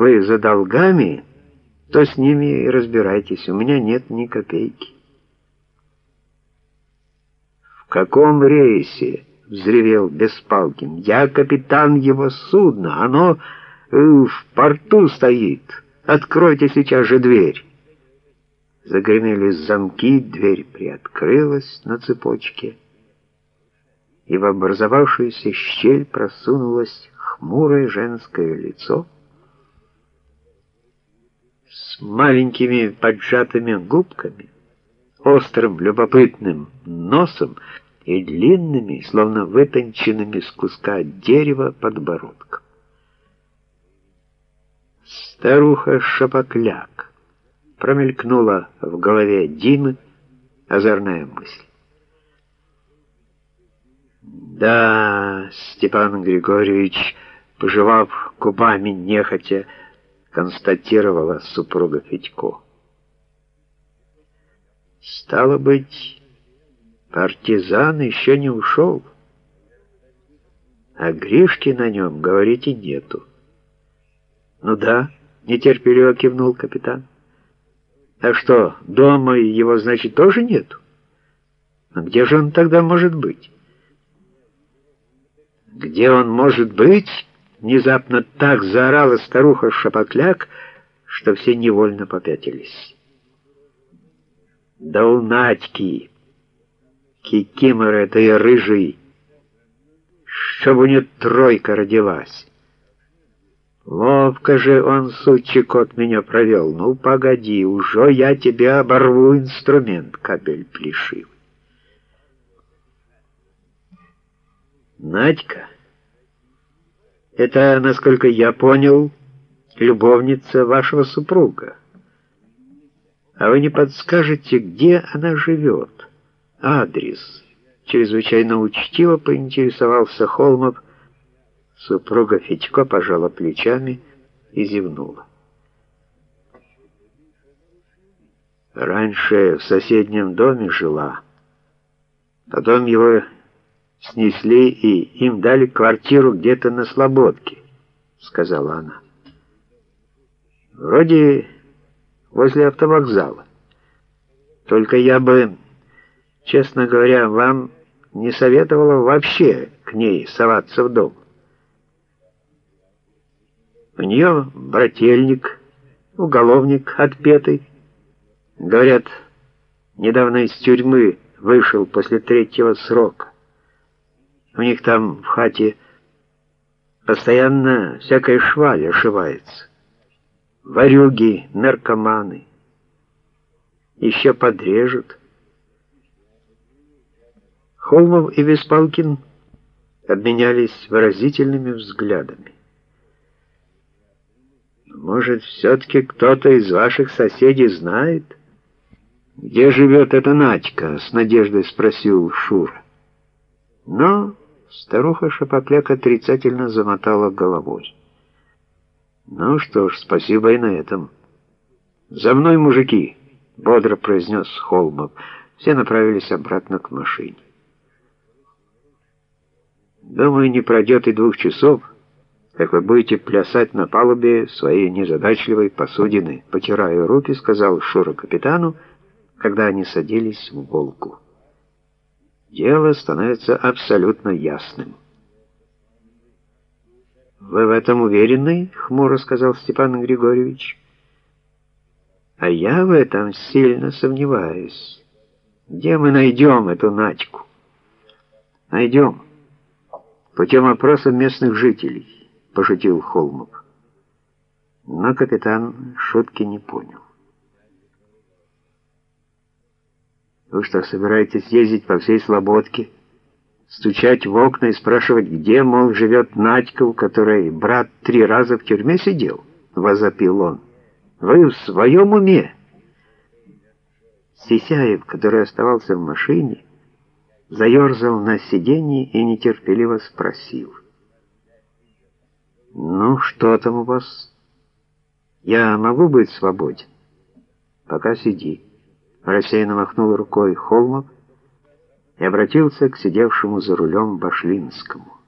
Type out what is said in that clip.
вы за долгами, то с ними и разбирайтесь. У меня нет ни копейки. В каком рейсе? взревел Беспалкин. Я капитан его судна. Оно э, в порту стоит. Откройте сейчас же дверь. Загремели замки, дверь приоткрылась на цепочке, и в образовавшуюся щель просунулось хмурое женское лицо с маленькими поджатыми губками, острым любопытным носом и длинными, словно вытонченными с куска дерева подбородком. Старуха Шапокляк промелькнула в голове Димы озорная мысль. Да, Степан Григорьевич, пожевав губами нехотя, констатировала супруга Федько. Стало быть, партизан еще не ушел, а Гришки на нем, говорите, нету. Ну да, нетерпеливо кивнул капитан. А что, дома его, значит, тоже нету? Но где же он тогда может быть? Где он может быть? Внезапно так заорала старуха Шапокляк, что все невольно попятились. Да у Надьки, кикимор этой рыжий, чтобы у нее тройка родилась. Ловко же он, сучий кот, меня провел. Ну, погоди, уже я тебе оборву инструмент, кабель плешивый. Надька, это, насколько я понял, любовница вашего супруга. А вы не подскажете, где она живет? Адрес. Чрезвычайно учтиво поинтересовался Холмов. Супруга Федько пожала плечами и зевнула. Раньше в соседнем доме жила. Потом его снесли и им дали квартиру где-то на Слободке, сказала она. Вроде возле автовокзала. Только я бы, честно говоря, вам не советовала вообще к ней соваться в дом. У нее брательник, уголовник отпетый. Говорят, недавно из тюрьмы вышел после третьего срока. У них там в хате постоянно всякая шваль ошивается. Варюги, наркоманы. Еще подрежут. Холмов и Беспалкин обменялись выразительными взглядами. Может, все-таки кто-то из ваших соседей знает, где живет эта Надька? С надеждой спросил Шура. Но Старуха Шапокляк отрицательно замотала головой. «Ну что ж, спасибо и на этом». «За мной, мужики!» — бодро произнес Холмов. Все направились обратно к машине. «Думаю, не пройдет и двух часов, как вы будете плясать на палубе своей незадачливой посудины», — потирая руки, сказал Шура капитану, когда они садились в «Волгу» дело становится абсолютно ясным. «Вы в этом уверены?» — хмуро сказал Степан Григорьевич. «А я в этом сильно сомневаюсь. Где мы найдем эту Надьку?» «Найдем. Путем опроса местных жителей», — пошутил Холмов. Но капитан шутки не понял. Вы что, собираетесь ездить по всей Слободке, стучать в окна и спрашивать, где, мол, живет Надька, у которой брат три раза в тюрьме сидел? Возопил он. Вы в своем уме? Сисяев, который оставался в машине, заерзал на сиденье и нетерпеливо спросил. «Ну, что там у вас? Я могу быть свободен? Пока сиди». Рассеянно махнул рукой Холмов и обратился к сидевшему за рулем Башлинскому.